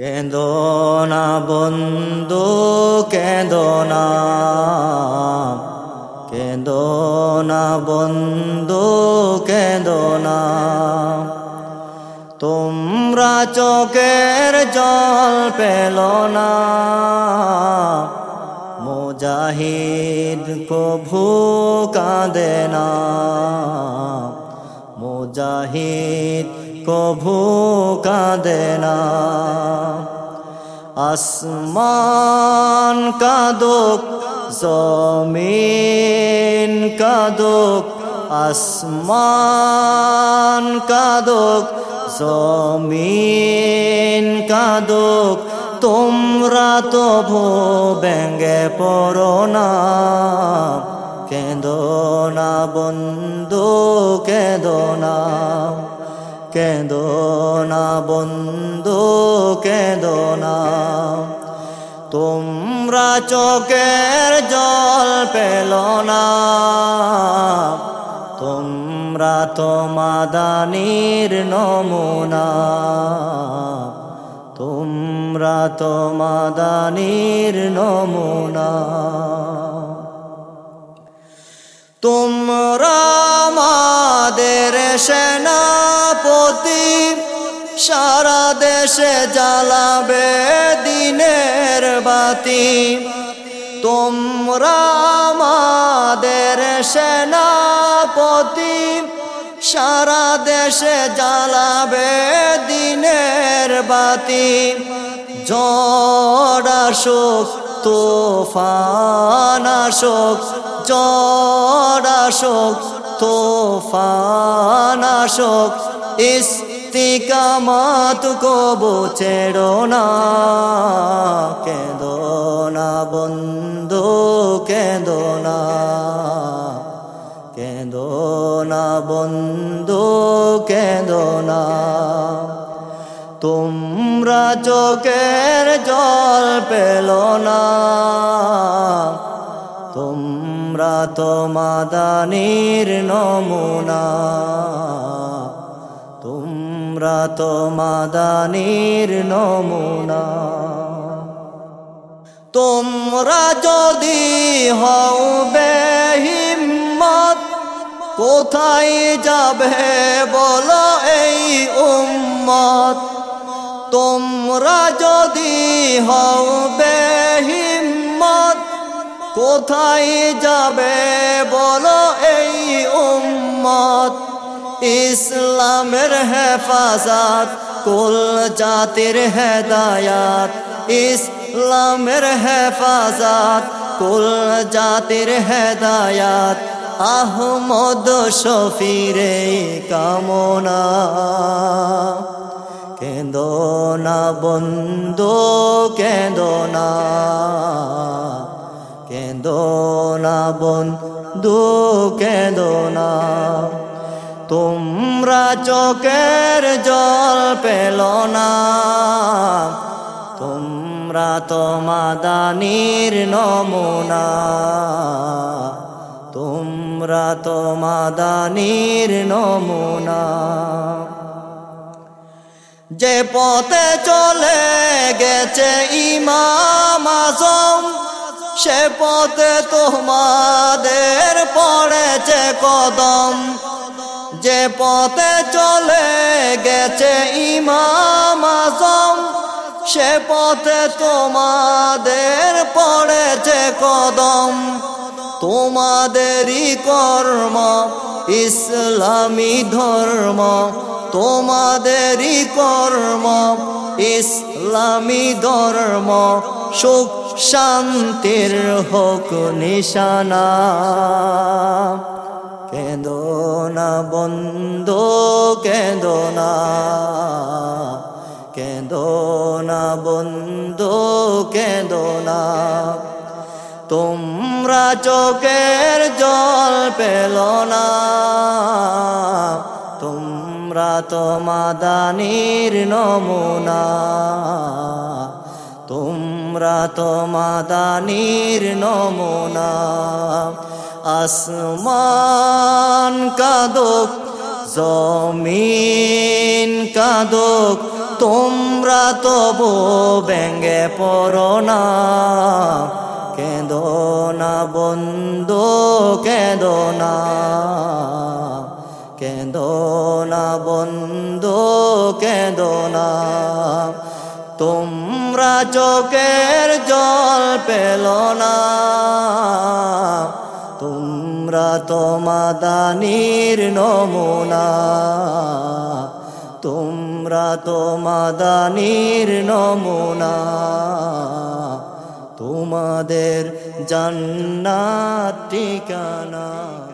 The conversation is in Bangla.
কেঁদো না বন্ধু কেঁদো না কেঁদো না বন্ধু কেঁদো না তোমরা চোখের জল পেল না, মুজাহিদ কভু কাঁদে না। মুজাহিদ কভু কাঁদে না। আসমান কাদুক, জমিন কাদুক, আসমান কাদুক, জমিন কাদুক। তোমরা তো ভো ব্যঙ্গে পড়ো না। কেঁদো না বন্ধু, কেঁদো না। কেঁদো না বন্ধু কেঁদো না তোমরা চোখের জল পেল না। তোমরা তো মাদানির নমুনা। তোমরা তো মাদানির নমুনা। তোমরা আমাদের সেনাপতি সারা দেশে জ্বালাবে দিনের বাতি। তোমরা আমাদের সেনাপতি, সারা দেশে জ্বালাবে দিনের বাতি। জড়াশোক তোফান আসোক জড়াশোক তোফান আসোক ইস্তিকামাত কবু ছেড়ো না, কেঁদো না বন্ধু, কেঁদো না কেঁদো না বন্ধু, কেঁদো না। তোমরা চোখের জল পেল না, তোমরা তো মাদানির নমুনা। তোমরা তো মাদানির নমুনা। তোমরা যদি হও বেহিম্মত, কোথায় যাবে বলো এই উম্মত। তোমরা যদি হও বেহিম্মত, কোথায় যাবে ইসলামের হেফাজত, কুল জাতির হেদায়াত। ইসলামের হেফাজত, কুল জাতির হেদায়াত। আহমদ শফিরে কামনা। কেঁদো না বন্ধু, কেঁদো না। কেঁদো না বন্ধু, কেঁদো না। তোমরা চোখের জল পেল না। তোমরা তো মাদানির নমুনা। তোমরা তো মাদানির নমুনা। যে পথে চলে গেছে ইমাম সে পথে তোমাদের পড়েছে কদম। যে পথে চলে গেছে ইমাম আজম, সে পথে তোমাদের পড়েছে কদম। তোমাদেরই কর্ম ইসলামী ধর্ম, তোমাদেরই কর্ম ইসলামী ধর্ম। সুখ, শান্তির হোক, নিশানা। কেঁদো না বন্ধু কেঁদো না কেঁদো না বন্ধু কেঁদো না তোমরা চোখের জল পেল না, তোমরা তো মাদানির নমুনা, তোমরা তো মাদানির নমুনা। আসমান কাদুক, জমিন কাদুক, তোমরা তবু ব্যঙ্গে পড়ো না। কেঁদো না বন্ধু, কেঁদো না। কেঁদো না বন্ধু, কেঁদো না। তোমরা চোখের জল পেল না। তোমরা তো মাদানির নমুনা। তোমরা তো মাদানির নমুনা। তোমাদের জান্নাত ঠিকানা।